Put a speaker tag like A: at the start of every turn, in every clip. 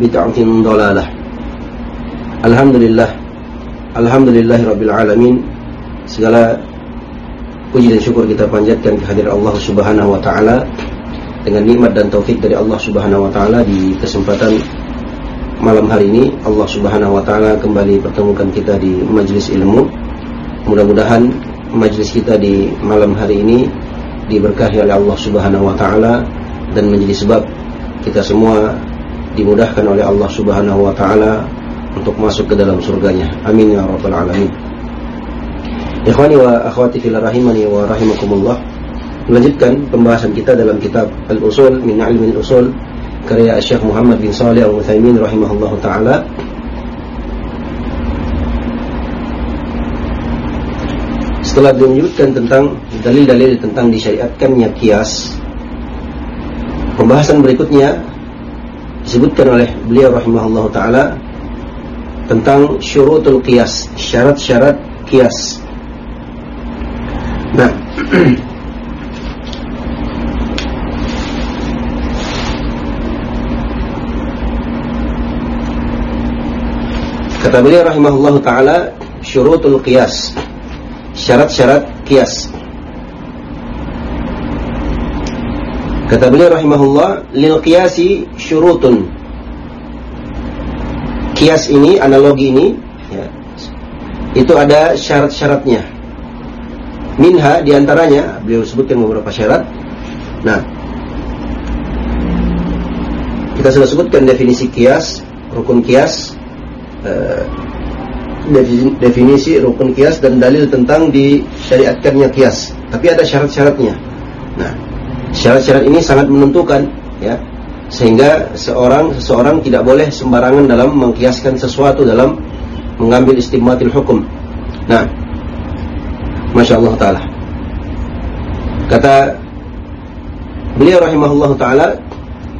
A: بدعة ضلالة الحمد لله Alhamdulillahirrabbilalamin Segala puji dan syukur kita panjatkan kehadiran Allah subhanahu wa ta'ala Dengan nikmat dan taufik dari Allah subhanahu wa ta'ala Di kesempatan malam hari ini Allah subhanahu wa ta'ala kembali pertemukan kita di majlis ilmu Mudah-mudahan majlis kita di malam hari ini Diberkahi oleh Allah subhanahu wa ta'ala Dan menjadi sebab kita semua dimudahkan oleh Allah subhanahu wa ta'ala untuk masuk ke dalam surganya. Amin ya rabbal alamin. Ikhwani wa akhwati fil rahimani wa rahimakumullah. Melanjutkan pembahasan kita dalam kitab Al-Usul min Ilmi Al-Usul karya Syekh Muhammad bin Shalih Al-Utsaimin rahimahullahu taala. Setelah dia menyebutkan tentang dalil-dalil tentang disyariatkannya kias, pembahasan berikutnya disebutkan oleh beliau rahimahullahu taala tentang syurutul qiyas, syarat-syarat qiyas. Nah, Kata beliau rahimahullah taala syurutul qiyas. Syarat-syarat qiyas. Kata beliau rahimahullah lil qiyasi syurutun kias ini, analogi ini, ya, itu ada syarat-syaratnya. Minha di antaranya, beliau sebutkan beberapa syarat. Nah, kita sudah sebutkan definisi kias, rukun kias, eh, definisi rukun kias dan dalil tentang disyariatkannya kias. Tapi ada syarat-syaratnya. Nah, syarat-syarat ini sangat menentukan, ya sehingga seorang seseorang tidak boleh sembarangan dalam mengkiaskan sesuatu dalam mengambil istimatil hukum. Nah, masya Allah taala. Kata beliau rahimahullah taala,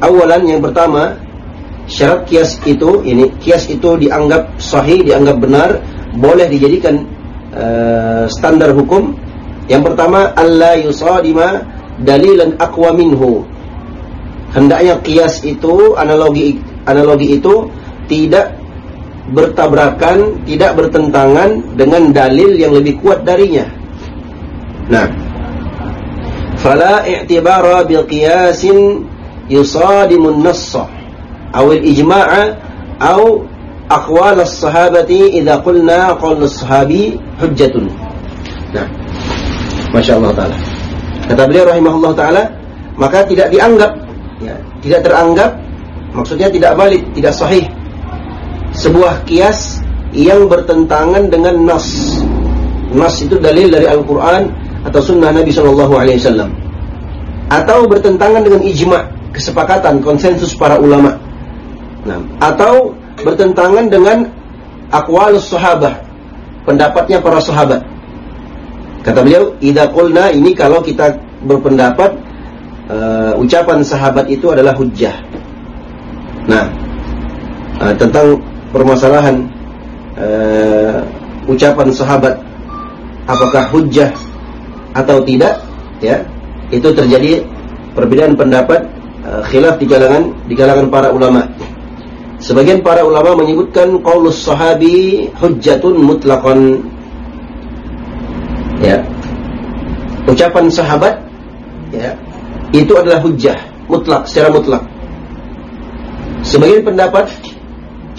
A: awalan yang pertama syarat kias itu ini kias itu dianggap sahih, dianggap benar, boleh dijadikan uh, standar hukum. Yang pertama Allah yusadima dalilan aqwa minhu. Hendaknya kias itu analogi analogi itu tidak bertabrakan, tidak bertentangan dengan dalil yang lebih kuat darinya. Nah, fala i'tibara bil qiyasin yusadimu an-nass aw al-ijma'a aw aqwal as-sahabati idza qulna qawl as-sahabi hujjatun. Nah, Masya Allah Ta'ala Kata beliau rahimahullah Ta'ala Maka tidak dianggap ya, tidak teranggap maksudnya tidak balik, tidak sahih sebuah kias yang bertentangan dengan nas. Nas itu dalil dari Al-Qur'an atau sunnah Nabi Shallallahu alaihi wasallam. Atau bertentangan dengan ijma, kesepakatan, konsensus para ulama. Nah, atau bertentangan dengan aqwalus sahabah, pendapatnya para sahabat. Kata beliau, "Idza qulna" ini kalau kita berpendapat uh, ucapan sahabat itu adalah hujjah. Nah, uh, tentang permasalahan uh, ucapan sahabat apakah hujjah atau tidak ya itu terjadi perbedaan pendapat uh, khilaf di kalangan di kalangan para ulama sebagian para ulama menyebutkan qaulus sahabi hujjatun mutlaqan ya ucapan sahabat ya itu adalah hujjah mutlak secara mutlak sebagian pendapat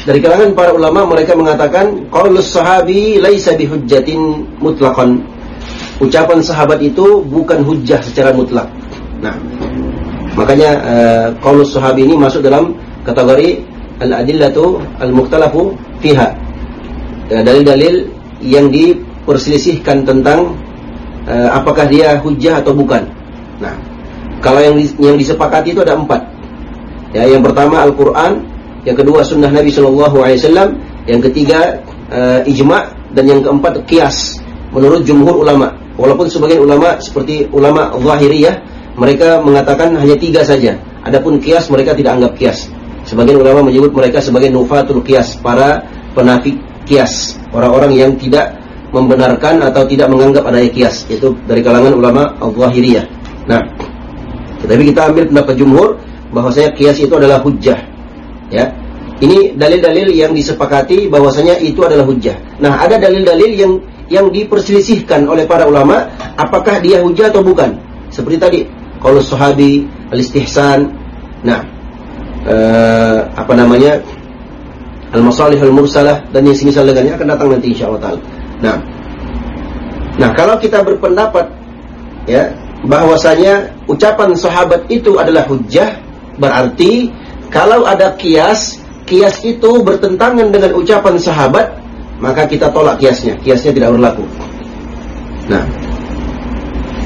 A: dari kalangan para ulama mereka mengatakan qaulus sahabi laisa bihujjatin mutlaqan. Ucapan sahabat itu bukan hujjah secara mutlak. Nah, makanya uh, sahabi ini masuk dalam kategori al-adillatu al-mukhtalafu fiha. Ya, dalil-dalil yang diperselisihkan tentang uh, apakah dia hujjah atau bukan. Nah, kalau yang yang disepakati itu ada empat. Ya, yang pertama Al-Quran, yang kedua sunnah Nabi Shallallahu Alaihi Wasallam, yang ketiga uh, ijma dan yang keempat kias menurut jumhur ulama. Walaupun sebagian ulama seperti ulama zahiriyah mereka mengatakan hanya tiga saja. Adapun kias mereka tidak anggap kias. Sebagian ulama menyebut mereka sebagai nufatul kias, para penafik kias, orang-orang yang tidak membenarkan atau tidak menganggap adanya kias, itu dari kalangan ulama al-zahiriyah. Nah, tetapi kita ambil pendapat jumhur bahwasanya kias itu adalah hujjah Ya. Ini dalil-dalil yang disepakati bahwasanya itu adalah hujjah. Nah, ada dalil-dalil yang yang diperselisihkan oleh para ulama apakah dia hujjah atau bukan. Seperti tadi, kalau sahabi, al-istihsan. Nah, eh, apa namanya? Al-masalih al-mursalah dan yang semisal dengannya akan datang nanti insyaallah taala. Nah. Nah, kalau kita berpendapat ya bahwasanya ucapan sahabat itu adalah hujjah berarti kalau ada kias, kias itu bertentangan dengan ucapan sahabat, maka kita tolak kiasnya. Kiasnya tidak berlaku. Nah,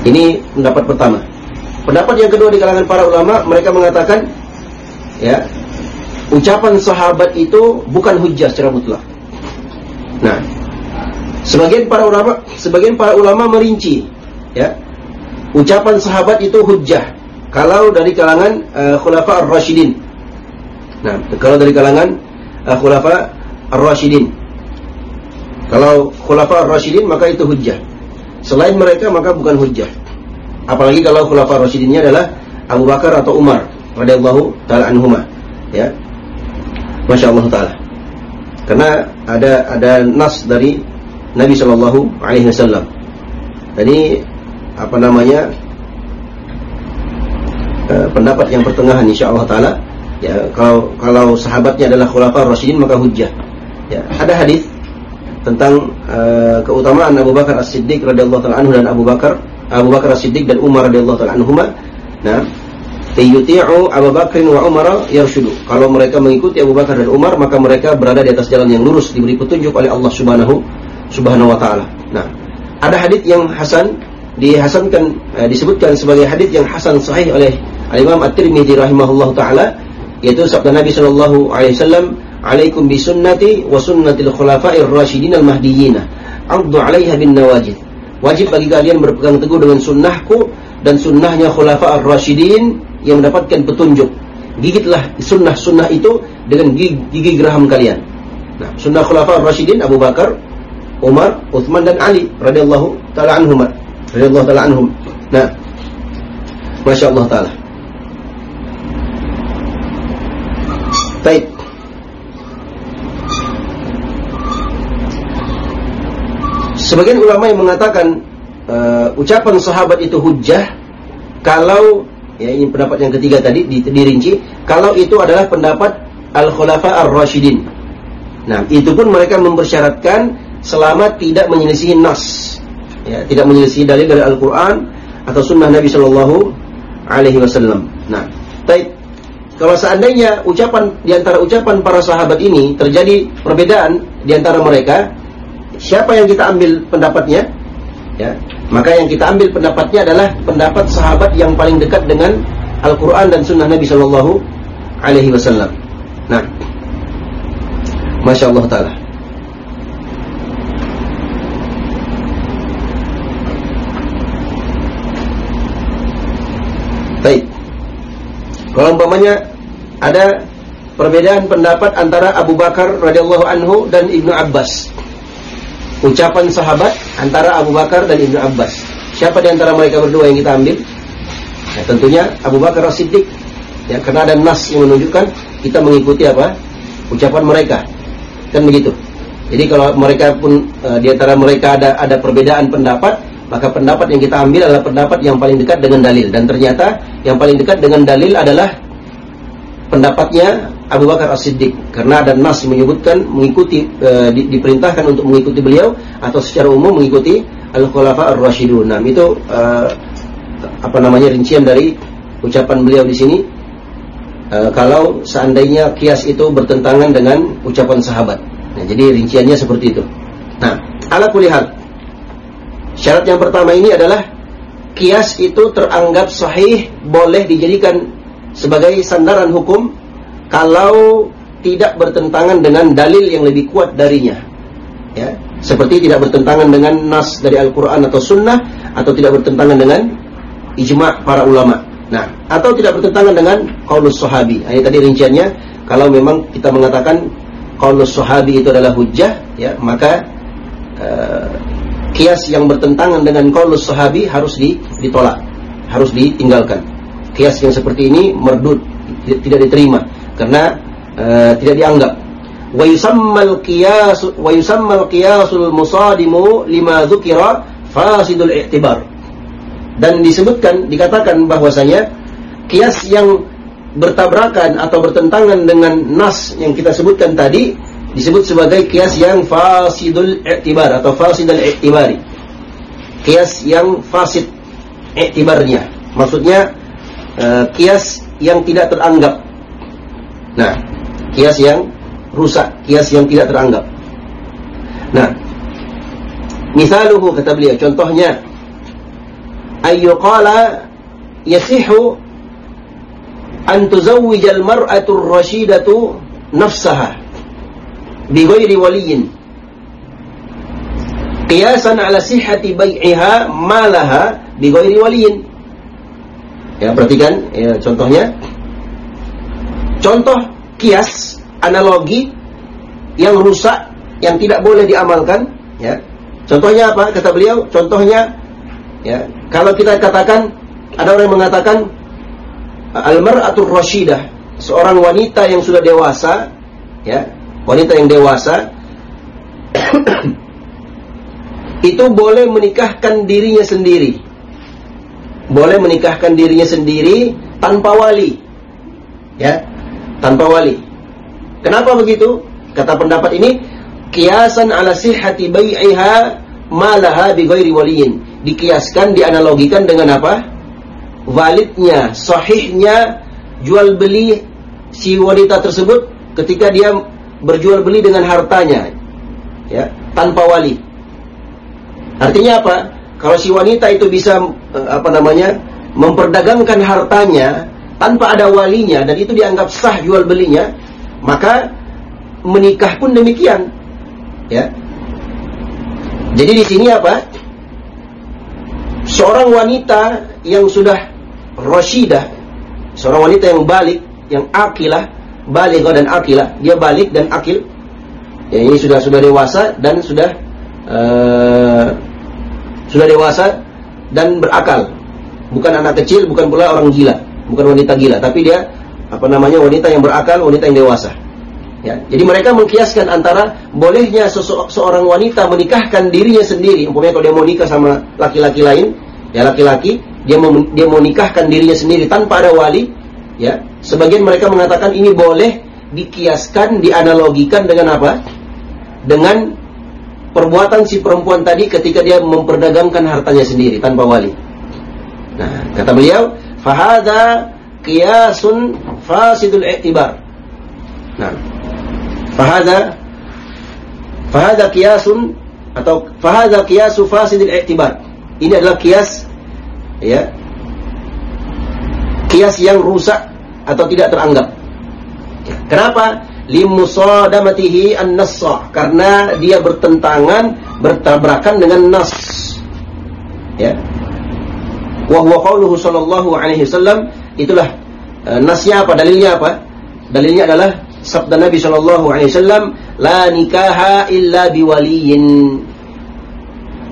A: ini pendapat pertama. Pendapat yang kedua di kalangan para ulama, mereka mengatakan, ya, ucapan sahabat itu bukan hujah secara mutlak. Nah, sebagian para ulama, sebagian para ulama merinci, ya, ucapan sahabat itu hujah. Kalau dari kalangan uh, khulafa ar-rasyidin, Nah, kalau dari kalangan uh, khulafa ar-rasyidin. Kalau khulafa ar-rasyidin maka itu hujjah. Selain mereka maka bukan hujjah. Apalagi kalau khulafa ar-rasyidinnya adalah Abu Bakar atau Umar radhiyallahu taala anhuma. Ya. Masya Allah taala. Karena ada ada nas dari Nabi Shallallahu alaihi wasallam. Jadi apa namanya? Uh, pendapat yang pertengahan insyaallah taala ya kalau kalau sahabatnya adalah khulafa rasyidin maka hujjah ya ada hadis tentang uh, keutamaan Abu Bakar As-Siddiq radhiyallahu taala anhu dan Abu Bakar Abu Bakar As-Siddiq dan Umar radhiyallahu taala anhuma nah yuti'u Abu Bakar wa Umar yarshudu kalau mereka mengikuti Abu Bakar dan Umar maka mereka berada di atas jalan yang lurus diberi petunjuk oleh Allah Subhanahu Subhanahu wa taala. Nah ada hadis yang hasan dihasankan uh, disebutkan sebagai hadis yang hasan sahih oleh Al Imam At-Tirmidzi rahimahullahu taala yaitu sabda Nabi Shallallahu Alaihi Wasallam alaikum bi sunnati wa sunnatil khulafa'ir rasyidin al mahdiyyin addu 'alaiha bin nawajid. Wajib bagi kalian berpegang teguh dengan sunnahku dan sunnahnya khulafa ar-rasyidin yang mendapatkan petunjuk. Gigitlah sunnah-sunnah itu dengan gigi, gigi geraham kalian. Nah sunnah khulafa ar-rasyidin Abu Bakar Umar, Uthman dan Ali radhiyallahu taala anhum radhiyallahu taala anhum nah Masya Allah taala Baik. Sebagian ulama yang mengatakan uh, ucapan sahabat itu hujjah kalau ya ini pendapat yang ketiga tadi dirinci kalau itu adalah pendapat al-khulafa ar-rasyidin. Nah, itu pun mereka mempersyaratkan selama tidak menyelisih nas. Ya, tidak menyelisih dalil dari Al-Qur'an atau sunnah Nabi Shallallahu alaihi wasallam. Nah, baik kalau seandainya ucapan di antara ucapan para sahabat ini terjadi perbedaan di antara mereka, siapa yang kita ambil pendapatnya? Ya, maka yang kita ambil pendapatnya adalah pendapat sahabat yang paling dekat dengan Al-Quran dan Sunnah Nabi Shallallahu Alaihi Wasallam. Nah, masya Allah taala. Baik. Kalau umpamanya ada perbedaan pendapat antara Abu Bakar radhiyallahu anhu dan Ibnu Abbas. ucapan sahabat antara Abu Bakar dan Ibnu Abbas. Siapa di antara mereka berdua yang kita ambil? Ya, tentunya Abu Bakar As-Siddiq. Ya, karena ada nas yang menunjukkan kita mengikuti apa? Ucapan mereka. Kan begitu. Jadi kalau mereka pun e, di antara mereka ada ada perbedaan pendapat, maka pendapat yang kita ambil adalah pendapat yang paling dekat dengan dalil dan ternyata yang paling dekat dengan dalil adalah pendapatnya Abu Bakar As-Siddiq karena ada nas menyebutkan mengikuti e, di, diperintahkan untuk mengikuti beliau atau secara umum mengikuti Al-Khulafa Ar-Rasyidun. Nah, itu e, apa namanya rincian dari ucapan beliau di sini. E, kalau seandainya kias itu bertentangan dengan ucapan sahabat. Nah, jadi rinciannya seperti itu. Nah, ala kulihal. Syarat yang pertama ini adalah kias itu teranggap sahih boleh dijadikan sebagai sandaran hukum kalau tidak bertentangan dengan dalil yang lebih kuat darinya. Ya, seperti tidak bertentangan dengan nas dari Al-Qur'an atau sunnah atau tidak bertentangan dengan ijma' para ulama. Nah, atau tidak bertentangan dengan qaulus sahabi. Nah, ini tadi rinciannya kalau memang kita mengatakan qaulus sahabi itu adalah hujjah, ya, maka uh, kias yang bertentangan dengan qaulus sahabi harus ditolak, harus ditinggalkan. Kias yang seperti ini merdud, tidak diterima karena uh, tidak dianggap wa yusammal qiyas wa musadimu lima dzukira fasidul i'tibar dan disebutkan dikatakan bahwasanya kias yang bertabrakan atau bertentangan dengan nas yang kita sebutkan tadi disebut sebagai kias yang fasidul i'tibar atau fasidul i'tibari kias yang fasid i'tibarnya. Maksudnya uh, kias yang tidak teranggap. Nah, kias yang rusak, kias yang tidak teranggap. Nah, misaluhu kata beliau, contohnya ayyuqala yasihu an tuzawwija al-mar'atu ar-rashidatu nafsaha bighairi waliyin qiyasan ala sihhati bai'iha malaha bighairi waliyin ya perhatikan ya, contohnya Contoh kias analogi yang rusak yang tidak boleh diamalkan ya. Contohnya apa? Kata beliau, contohnya ya, kalau kita katakan ada orang yang mengatakan al-mar'atur rasyidah, seorang wanita yang sudah dewasa ya, wanita yang dewasa itu boleh menikahkan dirinya sendiri. Boleh menikahkan dirinya sendiri tanpa wali. Ya tanpa wali. Kenapa begitu? Kata pendapat ini, kiasan ala sihhati bai'iha malaha bi ghairi waliyin. Dikiaskan, dianalogikan dengan apa? Validnya, sahihnya jual beli si wanita tersebut ketika dia berjual beli dengan hartanya. Ya, tanpa wali. Artinya apa? Kalau si wanita itu bisa eh, apa namanya? memperdagangkan hartanya tanpa ada walinya dan itu dianggap sah jual belinya, maka menikah pun demikian. Ya. Jadi di sini apa? Seorang wanita yang sudah rasyidah, seorang wanita yang balik, yang akilah, balik dan akilah, dia balik dan akil. Ya, ini sudah sudah dewasa dan sudah uh, sudah dewasa dan berakal. Bukan anak kecil, bukan pula orang gila bukan wanita gila, tapi dia apa namanya wanita yang berakal, wanita yang dewasa. Ya, jadi mereka mengkiaskan antara bolehnya seorang wanita menikahkan dirinya sendiri, umpamanya kalau dia mau nikah sama laki-laki lain, ya laki-laki dia mau dia mau nikahkan dirinya sendiri tanpa ada wali, ya. Sebagian mereka mengatakan ini boleh dikiaskan, dianalogikan dengan apa? Dengan perbuatan si perempuan tadi ketika dia memperdagangkan hartanya sendiri tanpa wali. Nah, kata beliau, fahada qiyasun fasidul i'tibar. Nah, fahada fahada qiyasun atau fahada qiyasu fasidul i'tibar. Ini adalah kias ya. Kias yang rusak atau tidak teranggap. Ya. Kenapa? Limusadamatihi an-nassa karena dia bertentangan bertabrakan dengan nas. Ya, wa huwa qauluhu sallallahu alaihi wasallam itulah uh, nasnya apa dalilnya apa dalilnya adalah sabda Nabi sallallahu alaihi wasallam la nikaha illa biwaliyin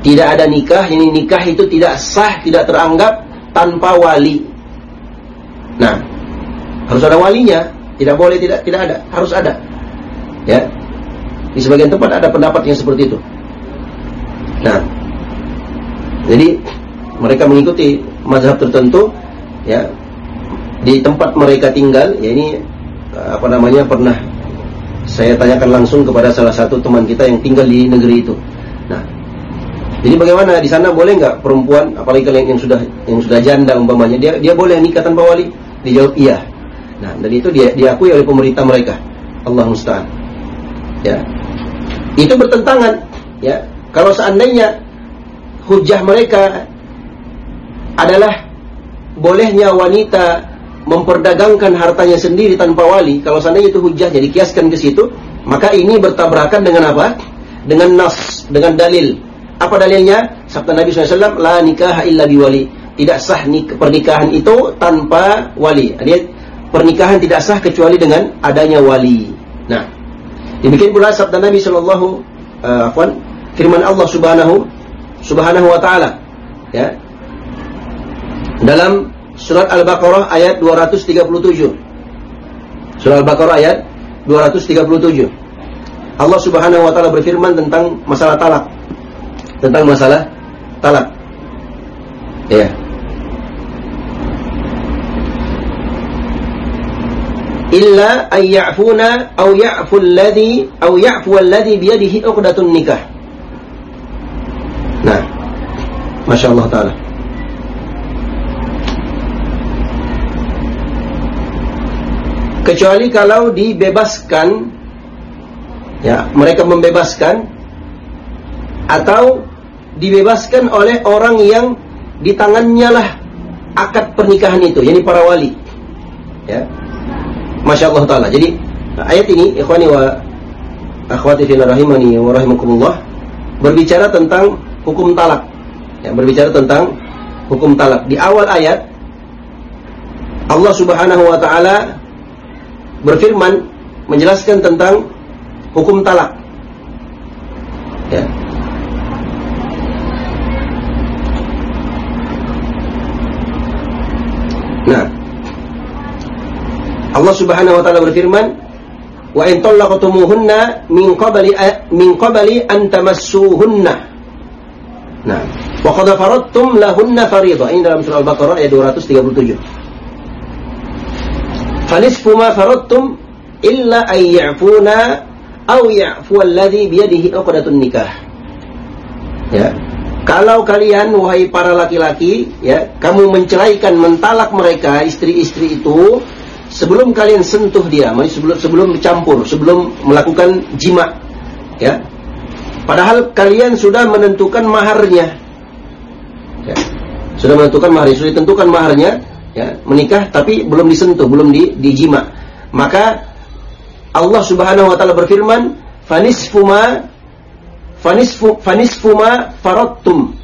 A: Tidak ada nikah, ini nikah itu tidak sah, tidak teranggap tanpa wali. Nah, harus ada walinya, tidak boleh tidak tidak ada, harus ada. Ya. Di sebagian tempat ada pendapat yang seperti itu. Nah, jadi mereka mengikuti mazhab tertentu ya di tempat mereka tinggal ya ini apa namanya pernah saya tanyakan langsung kepada salah satu teman kita yang tinggal di negeri itu. Nah, jadi bagaimana di sana boleh nggak perempuan apalagi kalian yang sudah yang sudah janda umpamanya dia dia boleh nikah tanpa wali? Dijawab iya. Nah, dan itu dia diakui oleh pemerintah mereka. Allah musta'an. Ya. Itu bertentangan ya. Kalau seandainya hujah mereka adalah bolehnya wanita memperdagangkan hartanya sendiri tanpa wali, kalau seandainya itu hujah jadi kiaskan ke situ, maka ini bertabrakan dengan apa? Dengan nas, dengan dalil apa dalilnya? Sabda Nabi SAW, La nikah illa biwali. Tidak sah nik pernikahan itu tanpa wali. Dia pernikahan tidak sah kecuali dengan adanya wali. Nah, demikian pula sabda Nabi Shallallahu uh, afwan, firman Allah Subhanahu Subhanahu wa taala ya. Dalam surat Al-Baqarah ayat 237. Surat Al-Baqarah ayat 237. Allah Subhanahu wa taala berfirman tentang masalah talak tentang masalah talak. Ya. Illa ayya'funa aw ya'fu alladhi aw ya'fu alladhi biyadihi 'uqdatun nikah. Nah. Masya Allah Ta'ala. Kecuali kalau dibebaskan ya, mereka membebaskan atau dibebaskan oleh orang yang di tangannya lah akad pernikahan itu, yakni para wali. Ya. Masya Allah Ta'ala. Jadi ayat ini, ikhwani wa akhwati fina rahimani wa rahimakumullah, berbicara tentang hukum talak. Ya, berbicara tentang hukum talak. Di awal ayat, Allah Subhanahu wa Ta'ala berfirman menjelaskan tentang hukum talak. Ya. Allah Subhanahu wa taala berfirman, "Wa in talaqtumuhunna min qabli min qabli an tamassuhunna." Nah, wa qad faradtum lahunna fariidha. Ini dalam surah Al-Baqarah ayat 237. Fanisfu ma faradtum illa an ya'funa aw ya'fu alladhi biyadihi 'uqdatun nikah. Ya. Kalau kalian wahai para laki-laki ya, kamu menceraikan mentalak mereka istri-istri itu sebelum kalian sentuh dia, sebelum sebelum dicampur, sebelum melakukan jima ya. Padahal kalian sudah menentukan maharnya. Ya. Sudah menentukan mahar, sudah ditentukan maharnya ya, menikah tapi belum disentuh, belum di, dijima. Maka Allah Subhanahu wa taala berfirman, "Fanisfu ma fanisfu fanisfu ma faradtum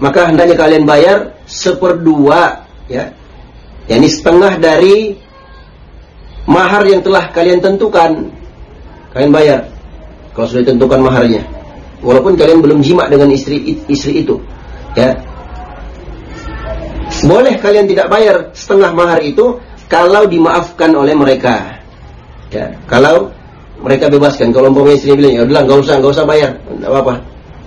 A: maka hendaknya kalian bayar seperdua ya yakni setengah dari mahar yang telah kalian tentukan kalian bayar kalau sudah ditentukan maharnya walaupun kalian belum jima dengan istri istri itu ya boleh kalian tidak bayar setengah mahar itu kalau dimaafkan oleh mereka ya kalau mereka bebaskan. Kalau umpamanya istri bilang, ya udah nggak usah, nggak usah bayar, nggak apa-apa.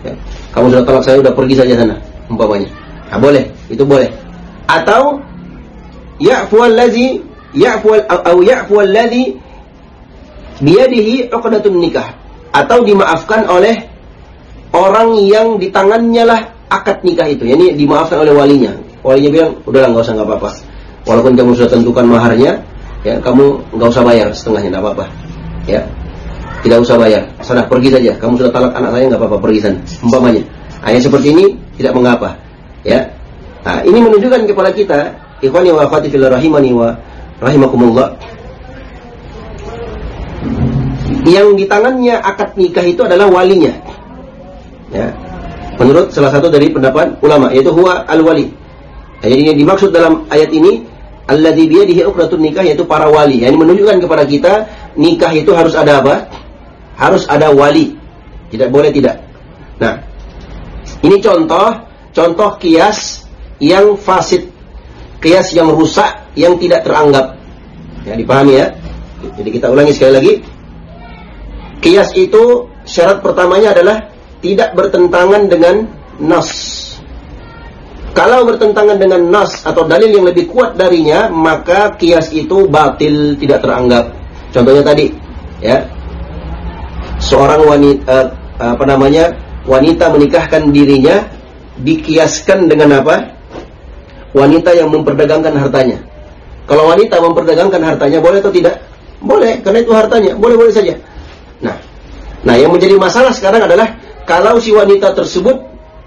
A: Ya. Kamu sudah tolak saya, udah pergi saja sana, umpamanya. Nah, boleh, itu boleh. Atau ya'fu allazi ya'fu au ya'fu allazi biyadihi 'uqdatun nikah atau dimaafkan oleh orang yang di tangannya lah akad nikah itu. Yani dimaafkan oleh walinya. Walinya bilang, udahlah nggak usah nggak apa-apa. Walaupun kamu sudah tentukan maharnya, ya kamu nggak usah bayar setengahnya, nggak apa-apa. Ya, tidak usah bayar. Sana pergi saja. Kamu sudah talak anak saya nggak apa-apa pergi sana. Umpamanya. Ayat seperti ini tidak mengapa. Ya. Nah, ini menunjukkan kepada kita, ikhwani wa akhwati rahimani wa rahimakumullah. Yang di tangannya akad nikah itu adalah walinya. Ya. Menurut salah satu dari pendapat ulama yaitu huwa al-wali. Jadi yang dimaksud dalam ayat ini alladzi biyadihi uqdatun nikah yaitu para wali. Yang menunjukkan kepada kita nikah itu harus ada apa? harus ada wali. Tidak boleh tidak. Nah, Ini contoh contoh kias yang fasid, kias yang rusak yang tidak teranggap. Ya, dipahami ya? Jadi kita ulangi sekali lagi. Kias itu syarat pertamanya adalah tidak bertentangan dengan nas. Kalau bertentangan dengan nas atau dalil yang lebih kuat darinya, maka kias itu batil, tidak teranggap. Contohnya tadi, ya. Seorang wanita uh, apa namanya? wanita menikahkan dirinya dikiaskan dengan apa? Wanita yang memperdagangkan hartanya. Kalau wanita memperdagangkan hartanya boleh atau tidak? Boleh, karena itu hartanya, boleh-boleh saja. Nah, nah yang menjadi masalah sekarang adalah kalau si wanita tersebut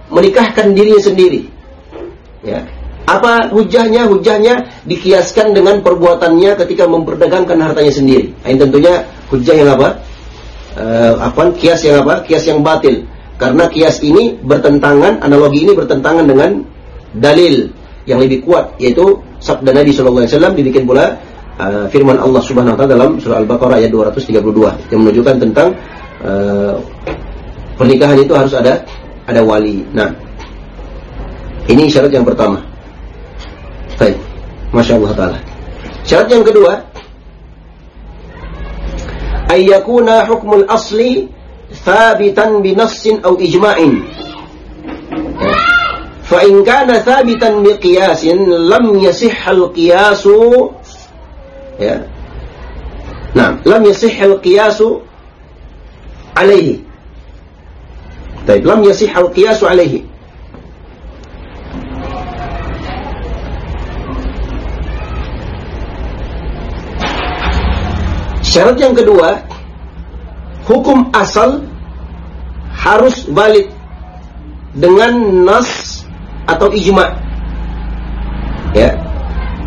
A: menikahkan dirinya sendiri. Ya. Apa hujahnya? Hujahnya dikiaskan dengan perbuatannya ketika memperdagangkan hartanya sendiri. Nah, ini tentunya hujah yang apa? Uh, apa? Kias yang apa? Kias yang batil. Karena kias ini bertentangan, analogi ini bertentangan dengan dalil yang lebih kuat yaitu sabda Nabi sallallahu alaihi wasallam dibikin pula uh, firman Allah Subhanahu wa taala dalam surah Al-Baqarah ayat 232 yang menunjukkan tentang uh, pernikahan itu harus ada ada wali. Nah, ini syarat yang pertama. Baik. Masya Allah taala. Syarat yang kedua ayyakuna hukmul asli thabitan binassin au ijma'in أو إجماع فإن كان ثابتا بقياس لم يصح القياس نعم لم يصح القياس عليه طيب لم يصح القياس عليه Syarat yang kedua hukum asal harus valid dengan nas atau ijma. Ya.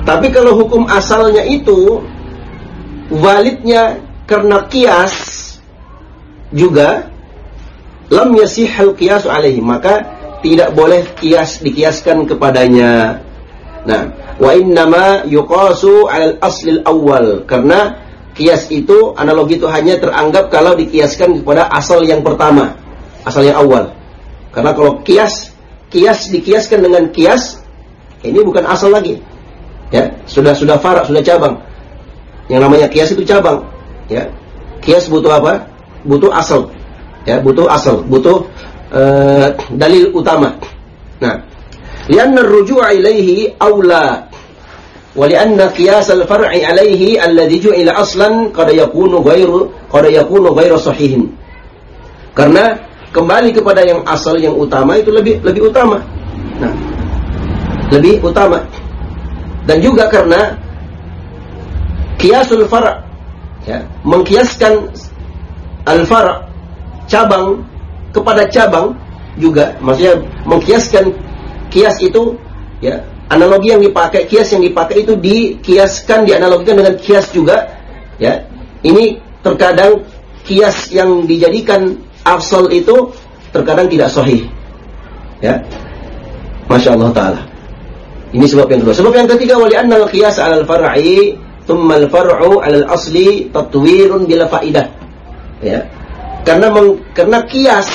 A: Tapi kalau hukum asalnya itu validnya karena kias juga lam yasihal kias alaihi maka tidak boleh kias dikiaskan kepadanya. Nah, wa innama yuqasu al aslil awal karena kias itu analogi itu hanya teranggap kalau dikiaskan kepada asal yang pertama, asal yang awal. Karena kalau kias kias dikiaskan dengan kias ini bukan asal lagi. Ya, sudah sudah farak, sudah cabang. Yang namanya kias itu cabang, ya. Kias butuh apa? Butuh asal. Ya, butuh asal, butuh uh, dalil utama. Nah, lianna ar-ruju' ilaihi aula ولأن قياس الفرع عليه الذي جعل أصلا قد يكون غير قد يكون غير صحيح karena kembali kepada yang asal yang utama itu lebih lebih utama nah lebih utama dan juga karena kiasul far' ya mengkiaskan al far' cabang kepada cabang juga maksudnya mengkiaskan kias itu ya analogi yang dipakai, kias yang dipakai itu dikiaskan, dianalogikan dengan kias juga. Ya, ini terkadang kias yang dijadikan afsal itu terkadang tidak sahih. Ya, masya Allah taala. Ini sebab yang kedua. Sebab yang ketiga wali annal kias al far'i thumma al far'u al asli tatwirun bila faidah. Ya. Karena meng, karena kias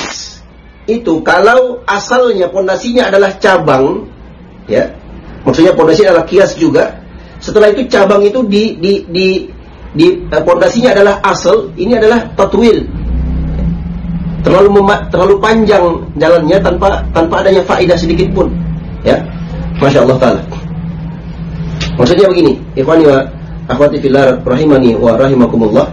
A: itu kalau asalnya pondasinya adalah cabang ya Maksudnya pondasi adalah kias juga. Setelah itu cabang itu di di di di eh, pondasinya adalah asal, ini adalah tatwil. Terlalu terlalu panjang jalannya tanpa tanpa adanya faedah sedikit pun. Ya. Masya Allah taala. Maksudnya begini, ikhwani wa akhwati fillah rahimani wa rahimakumullah.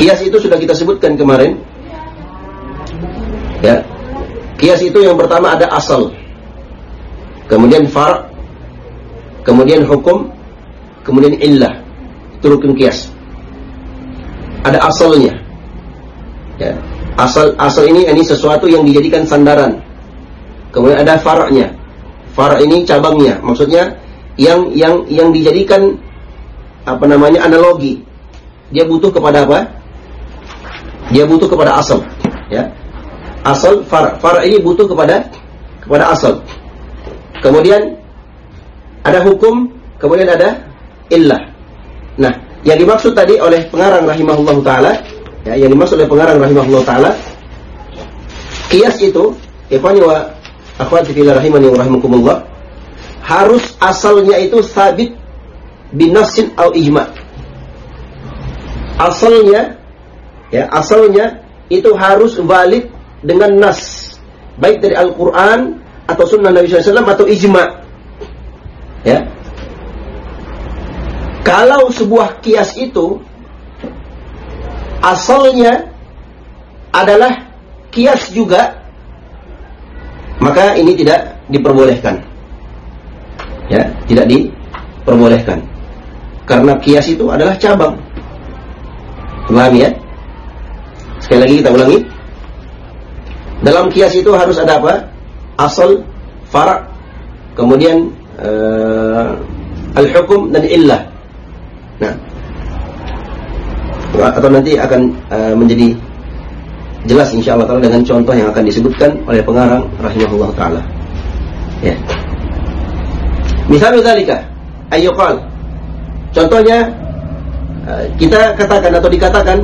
A: Kias itu sudah kita sebutkan kemarin. Ya, Kias itu yang pertama ada asal. Kemudian far, kemudian hukum, kemudian illah. Itu rukun kias. Ada asalnya. Ya. Asal asal ini ini sesuatu yang dijadikan sandaran. Kemudian ada far'nya. Far' ini cabangnya. Maksudnya yang yang yang dijadikan apa namanya analogi. Dia butuh kepada apa? Dia butuh kepada asal, ya asal far. Far ini butuh kepada kepada asal. Kemudian ada hukum, kemudian ada illah. Nah, yang dimaksud tadi oleh pengarang rahimahullah taala ya, yang dimaksud oleh pengarang rahimahullah taala kias itu ikhwani wa akhwati fillah rahimani wa rahimakumullah harus asalnya itu sabit binafsin au ijma. Asalnya ya asalnya itu harus valid dengan nas baik dari Al-Qur'an atau sunnah Nabi SAW atau ijma. Ya kalau sebuah kias itu asalnya adalah kias juga maka ini tidak diperbolehkan. Ya tidak diperbolehkan. Karena kias itu adalah cabang. Paham ya? Sekali lagi kita ulangi. Dalam kias itu harus ada apa? Asal fara kemudian uh, al-hukum dan illah nah atau nanti akan uh, menjadi jelas insyaallah taala dengan contoh yang akan disebutkan oleh pengarang rahimahullah taala. Ya. Misalnya dzalika ayyuqal. Contohnya uh, kita katakan atau dikatakan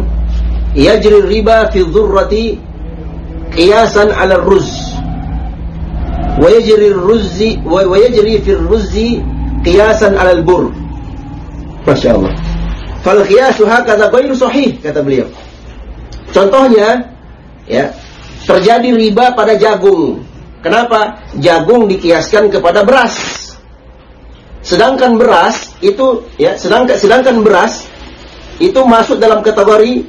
A: yajri riba fi dzurrati qiyasan 'ala ruz wa yajri ruzzi wa yajri fi ruzzi qiyasan 'ala al-bur. Masya Allah. Fal hakadha ghairu sahih kata beliau. Contohnya ya, terjadi riba pada jagung. Kenapa? Jagung dikiaskan kepada beras. Sedangkan beras itu ya, sedangkan sedangkan beras itu masuk dalam kategori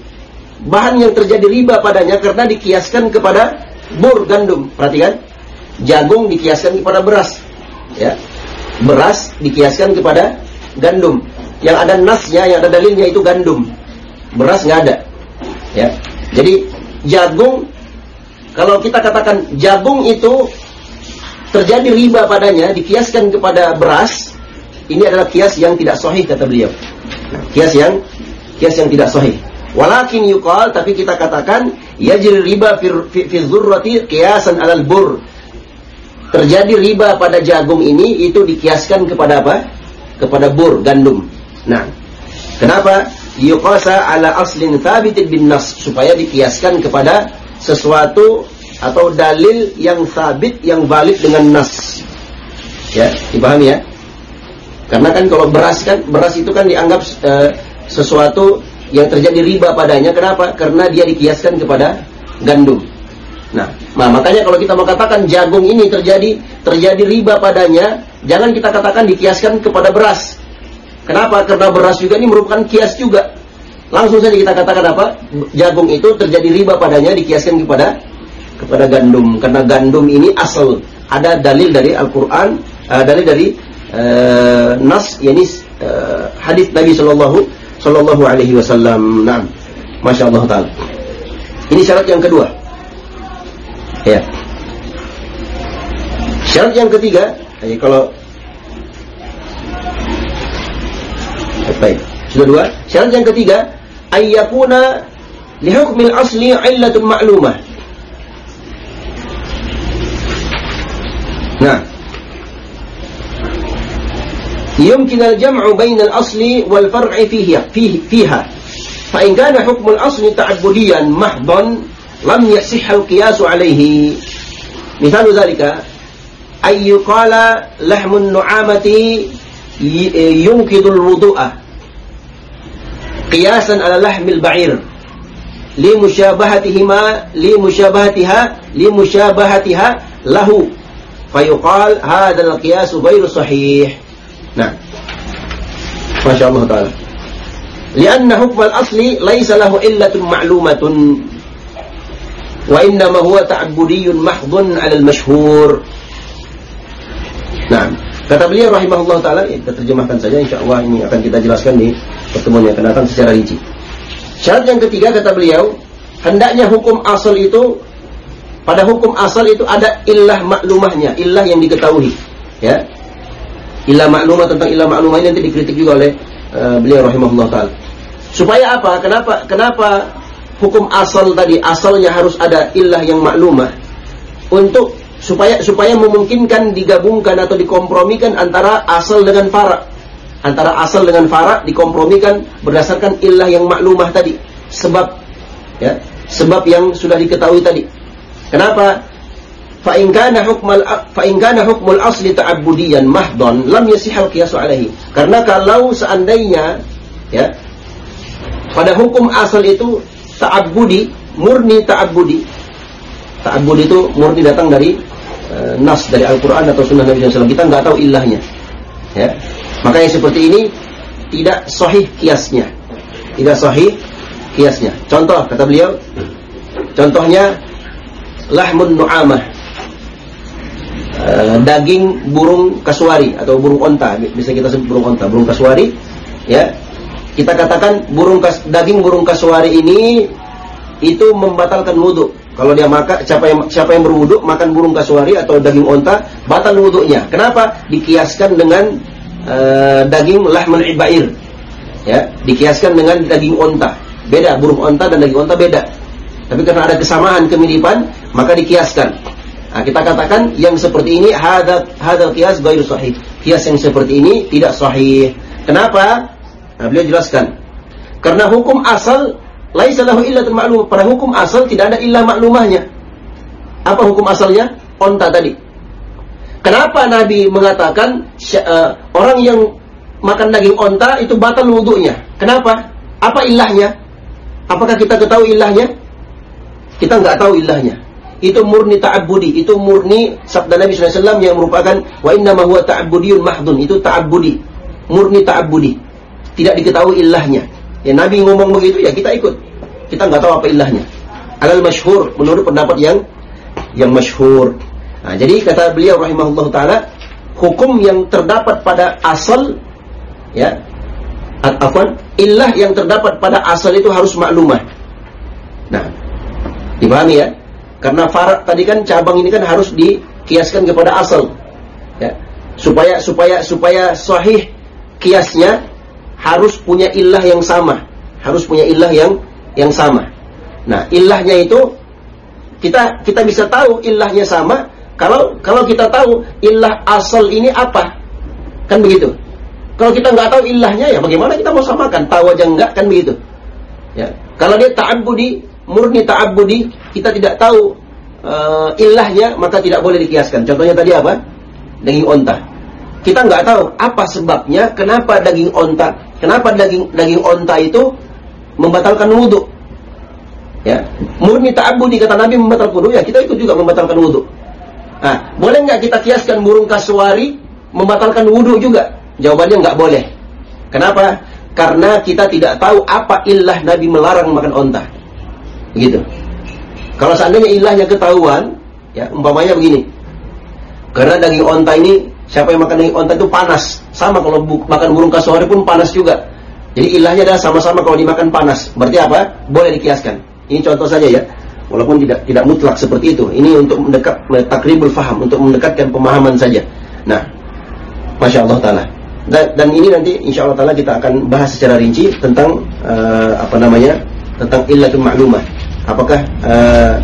A: bahan yang terjadi riba padanya karena dikiaskan kepada bur gandum. Perhatikan. Jagung dikiaskan kepada beras. Ya. Beras dikiaskan kepada gandum yang ada nasnya, yang ada dalilnya itu gandum. Beras nggak ada. Ya. Jadi jagung kalau kita katakan jagung itu terjadi riba padanya dikiaskan kepada beras, ini adalah kias yang tidak sahih kata beliau. Kias yang kias yang tidak sahih. Walakin yuqal tapi kita katakan yajri riba fi dzurrati qiyasan alal bur. Terjadi riba pada jagung ini itu dikiaskan kepada apa? Kepada bur, gandum. Nah, kenapa? Yuqasa ala aslin thabitin bin nas supaya dikiaskan kepada sesuatu atau dalil yang sabit yang valid dengan nas. Ya, dipahami ya? Karena kan kalau beras kan beras itu kan dianggap uh, sesuatu yang terjadi riba padanya. Kenapa? Karena dia dikiaskan kepada gandum. Nah, nah makanya kalau kita mau katakan jagung ini terjadi terjadi riba padanya, jangan kita katakan dikiaskan kepada beras. Kenapa? Karena beras juga ini merupakan kias juga. Langsung saja kita katakan apa? Jagung itu terjadi riba padanya dikiaskan kepada kepada gandum. Karena gandum ini asal ada dalil dari Al-Qur'an, uh, dalil dari uh, nas yakni uh, hadis Nabi sallallahu sallallahu alaihi wasallam. Naam. Masya Allah taala. Ini syarat yang kedua. Ya. Syarat yang ketiga, kalau Baik. Sudah dua. Syarat yang ketiga, ayyakuna li hukmil asli illatun ma'lumah. Nah. يمكن الجمع بين الأصل والفرع فيه فيه فيها فإن كان حكم الأصل تعبديا محضا لم يصح القياس عليه مثال ذلك أن يقال لحم النعامة ينقض الوضوء قياسا على لحم البعير لمشابهتهما لمشابهتها لمشابهتها له فيقال هذا القياس غير صحيح نعم ما شاء الله تعالى لأن حكم الأصل ليس له إلة معلومة وإنما هو تعبدي محض على المشهور نعم Kata beliau rahimahullah taala, ya, kita terjemahkan saja insya Allah ini akan kita jelaskan di pertemuan yang akan datang secara rinci. Syarat yang ketiga kata beliau, hendaknya hukum asal itu pada hukum asal itu ada ilah maklumahnya, ilah yang diketahui, ya. Ilah maklumah tentang ilah maklumah ini nanti dikritik juga oleh uh, beliau rahimahullah taala. Supaya apa? Kenapa kenapa hukum asal tadi asalnya harus ada ilah yang maklumah untuk supaya supaya memungkinkan digabungkan atau dikompromikan antara asal dengan fara antara asal dengan fara dikompromikan berdasarkan ilah yang maklumah tadi sebab Ya, sebab yang sudah diketahui tadi. Kenapa? Fa hukmul asli ta'abbudiyan mahdhan lam yasihal qiyasu alaihi. Karena kalau seandainya ya pada hukum asal itu ta'abbudi, murni ta'abbudi. Ta'abbudi itu murni datang dari e, nas dari Al-Qur'an atau sunnah Nabi SAW. Kita nggak tahu ilahnya. Ya. Maka yang seperti ini tidak sahih kiasnya. Tidak sahih kiasnya. Contoh kata beliau, contohnya lahmun nu'amah. E, daging burung kasuari atau burung onta, bisa kita sebut burung onta, burung kasuari, ya. Kita katakan burung kas, daging burung kasuari ini itu membatalkan wudhu. Kalau dia makan, siapa yang siapa yang berwudhu makan burung kasuari atau daging onta, batal wudhunya. Kenapa? Dikiaskan dengan uh, daging lahmun ibair. Ya, dikiaskan dengan daging onta. Beda, burung onta dan daging onta beda. Tapi karena ada kesamaan kemiripan, maka dikiaskan. Nah, kita katakan yang seperti ini hadal hadal kias ghairu sahih. Kias yang seperti ini tidak sahih. Kenapa? Nah, beliau jelaskan. Karena hukum asal laisa lahu illatul ma'lum. Pada hukum asal tidak ada ilah maklumahnya. Apa hukum asalnya? Onta tadi. Kenapa Nabi mengatakan uh, orang yang makan daging onta itu batal wudhunya? Kenapa? Apa ilahnya? Apakah kita ketahui ilahnya? Kita nggak tahu ilahnya. Itu murni ta'abbudi, itu murni sabda Nabi SAW yang merupakan wa inna ma huwa ta'abbudiyun mahdun, itu ta'abbudi, murni ta'abbudi. Tidak diketahui ilahnya. Ya Nabi ngomong begitu ya kita ikut. Kita nggak tahu apa ilahnya. Alal masyhur menurut pendapat yang yang masyhur. Nah, jadi kata beliau rahimahullah taala hukum yang terdapat pada asal ya afwan ilah yang terdapat pada asal itu harus maklumah. Nah, dipahami ya? Karena farak tadi kan cabang ini kan harus dikiaskan kepada asal. Ya. Supaya supaya supaya sahih kiasnya harus punya ilah yang sama, harus punya ilah yang yang sama. Nah, ilahnya itu kita kita bisa tahu ilahnya sama kalau kalau kita tahu ilah asal ini apa. Kan begitu. Kalau kita nggak tahu ilahnya ya bagaimana kita mau samakan? Tahu aja enggak kan begitu. Ya. Kalau dia ta'abbudi, murni ta'abbudi, kita tidak tahu uh, ilahnya maka tidak boleh dikiaskan. Contohnya tadi apa? Daging onta. Kita nggak tahu apa sebabnya kenapa daging onta, kenapa daging daging onta itu membatalkan wudhu. Ya, murni ta'abbudi kata Nabi membatalkan wudhu ya kita ikut juga membatalkan wudhu. Nah, boleh nggak kita kiaskan burung kasuari membatalkan wudhu juga? Jawabannya nggak boleh. Kenapa? Karena kita tidak tahu apa ilah Nabi melarang makan onta. Begitu. Kalau seandainya ilahnya ketahuan, ya umpamanya begini. Karena daging onta ini, siapa yang makan daging onta itu panas. Sama kalau makan burung kasuari pun panas juga. Jadi ilahnya adalah sama-sama kalau dimakan panas. Berarti apa? Boleh dikiaskan. Ini contoh saja ya. Walaupun tidak tidak mutlak seperti itu. Ini untuk mendekat takribul faham, untuk mendekatkan pemahaman saja. Nah, masya Allah taala dan, dan ini nanti insya Allah taala kita akan bahas secara rinci tentang uh, apa namanya tentang illatul ma'lumah. Apakah uh,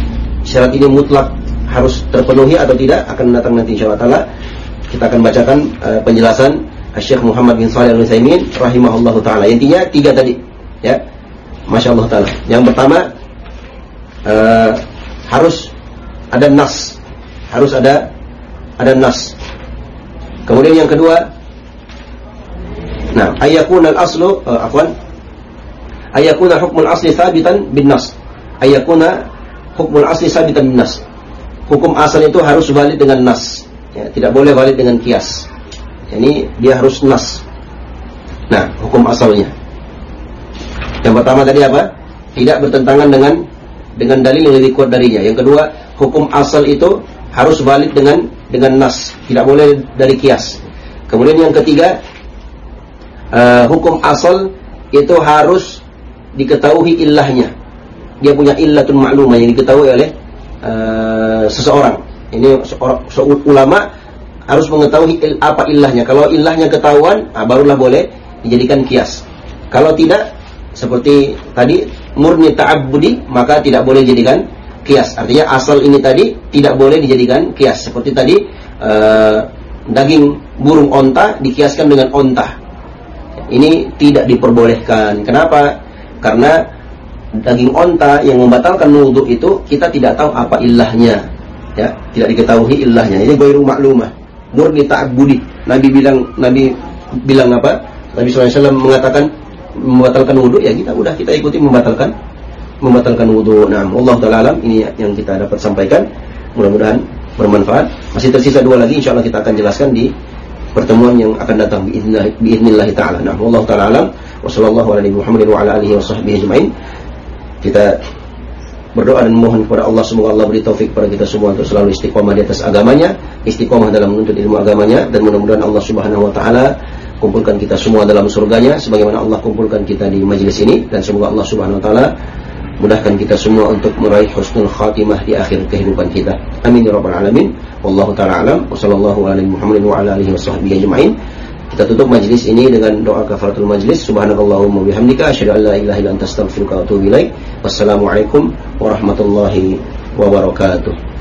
A: syarat ini mutlak harus terpenuhi atau tidak akan datang nanti insya Allah taala. Kita akan bacakan uh, penjelasan Syekh Muhammad bin Shalih Al Utsaimin rahimahullahu taala. Intinya tiga tadi, ya. Masya Allah taala. Yang pertama uh, harus ada nas, harus ada ada nas. Kemudian yang kedua Nah, ayakuna al-aslu uh, afwan. Ayakuna hukmul asli sabitan bin nas. Ayakuna hukmul asli sabitan bin nas. Hukum asal itu harus valid dengan nas. Ya, tidak boleh valid dengan kias. Ini dia harus nas. Nah, hukum asalnya. Yang pertama tadi apa? Tidak bertentangan dengan dengan dalil yang lebih kuat darinya. Yang kedua, hukum asal itu harus valid dengan dengan nas, tidak boleh dari kias. Kemudian yang ketiga, uh, hukum asal itu harus diketahui ilahnya. Dia punya illatun maklumah yang diketahui oleh uh, seseorang. Ini seorang, seorang ulama harus mengetahui il, apa ilahnya. Kalau ilahnya ketahuan, nah, barulah boleh dijadikan kias. Kalau tidak, seperti tadi murni ta'abbudi, maka tidak boleh dijadikan kias. Artinya asal ini tadi tidak boleh dijadikan kias. Seperti tadi uh, daging burung onta dikiaskan dengan onta ini tidak diperbolehkan. Kenapa? Karena daging onta yang membatalkan wudhu itu kita tidak tahu apa ilahnya ya tidak diketahui ilahnya ini ghairu maklumah murni ta'abbudi Nabi bilang Nabi bilang apa Nabi SAW mengatakan membatalkan wudhu ya kita udah kita ikuti membatalkan membatalkan wudhu nah Allah taala alam ini yang kita dapat sampaikan. Mudah-mudahan bermanfaat. Masih tersisa dua lagi insya Allah kita akan jelaskan di pertemuan yang akan datang biiznillah taala. Nah Allah taala alam. Wa sallallahu alaihi Muhammad wa ala alihi ajmain. Kita berdoa dan mohon kepada Allah semoga Allah beri taufik kepada kita semua untuk selalu istiqomah di atas agamanya, istiqomah dalam menuntut ilmu agamanya dan mudah-mudahan Allah Subhanahu wa taala kumpulkan kita semua dalam surganya sebagaimana Allah kumpulkan kita di majlis ini dan semoga Allah Subhanahu wa taala mudahkan kita semua untuk meraih husnul khatimah di akhir kehidupan kita. Amin ya rabbal alamin. Wallahu taala alam wa sallallahu alaihi Muhammadin wa ala alihi washabbihi ajmain. Kita tutup ini dengan doa kafaratul. Subhanakallahumma bihamdika asyhadu an la ilaha illa anta astaghfiruka wa atubu ilaik. Wassalamualaikum warahmatullahi wabarakatuh.